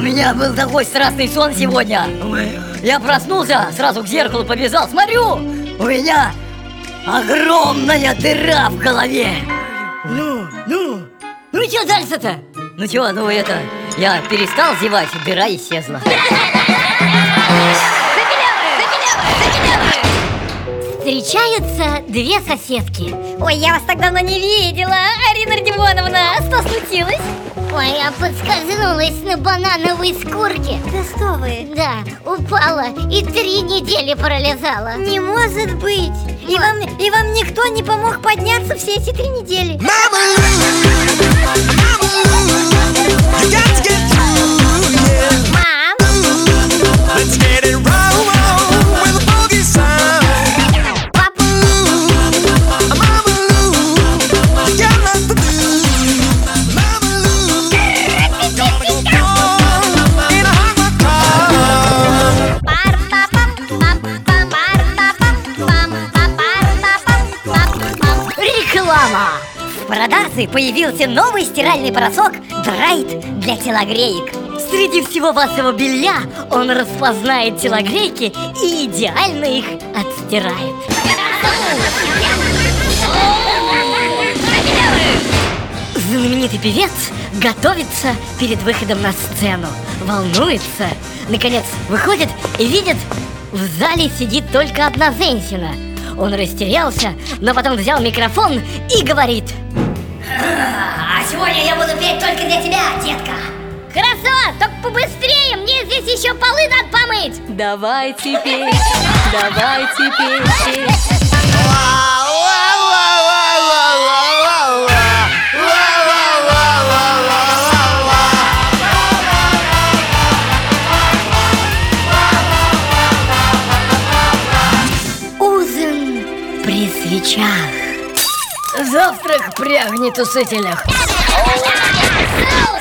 меня был такой страстный сон сегодня. Я проснулся, сразу к зеркалу побежал, смотрю, у меня огромная дыра в голове. Ну, ну, ну и что дальше-то? Ну чё, ну это, я перестал зевать, дыра исчезла. Встречаются две соседки Ой, я вас так давно не видела Арина Родионовна, что случилось? Я подскользнулась на банановой скорке Да что вы? Да, упала и три недели пролезала Не может быть! И вам, и вам никто не помог подняться все эти три недели. Mama Реклама! В продаже появился новый стиральный порошок Драйт для телогреек. Среди всего вашего белья он распознает телогрейки и идеально их отстирает. Знаменитый певец готовится перед выходом на сцену, волнуется, наконец выходит и видит, в зале сидит только одна женщина. Он растерялся, но потом взял микрофон и говорит. А сегодня я буду петь только для тебя, детка. Хорошо, только побыстрее, мне здесь еще полы надо помыть. Давайте петь, давайте петь свечах Завтрак при огнетушителях Соус!